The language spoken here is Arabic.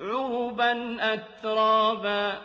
عُرُبًا أَتْرَابًا